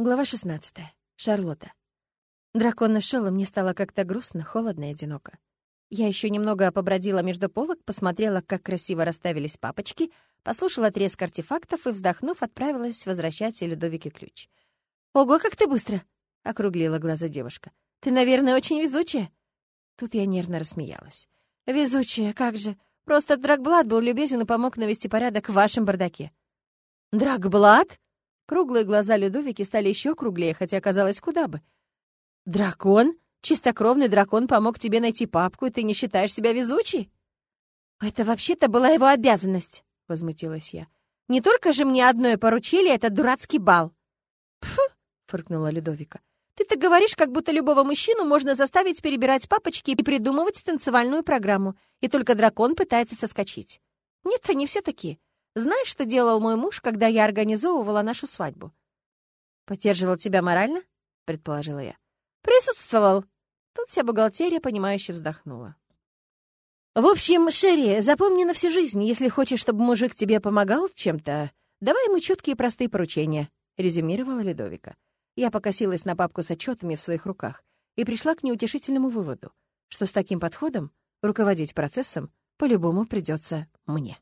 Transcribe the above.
Глава 16. Шарлотта. Дракон нашел, и мне стало как-то грустно, холодно и одиноко. Я еще немного побродила между полок, посмотрела, как красиво расставились папочки, послушала треск артефактов и, вздохнув, отправилась возвращать Людовике ключ. «Ого, как ты быстро!» — округлила глаза девушка. «Ты, наверное, очень везучая?» Тут я нервно рассмеялась. «Везучая, как же! Просто Драгблад был любезен и помог навести порядок в вашем бардаке». «Драгблад?» Круглые глаза Людовики стали еще круглее, хотя казалось куда бы. «Дракон? Чистокровный дракон помог тебе найти папку, и ты не считаешь себя везучей?» «Это вообще-то была его обязанность», — возмутилась я. «Не только же мне одной поручили этот дурацкий бал». «Пфу!» — фыркнула Людовика. «Ты так говоришь, как будто любого мужчину можно заставить перебирать папочки и придумывать танцевальную программу, и только дракон пытается соскочить. Нет, они все такие. Знаешь, что делал мой муж, когда я организовывала нашу свадьбу?» «Поддерживал тебя морально?» — предположила я. «Присутствовал». Тут вся бухгалтерия, понимающе вздохнула. «В общем, Шерри, запомни на всю жизнь, если хочешь, чтобы мужик тебе помогал чем-то, давай ему четкие и простые поручения», — резюмировала Ледовика. Я покосилась на папку с отчетами в своих руках и пришла к неутешительному выводу, что с таким подходом руководить процессом по-любому придется мне.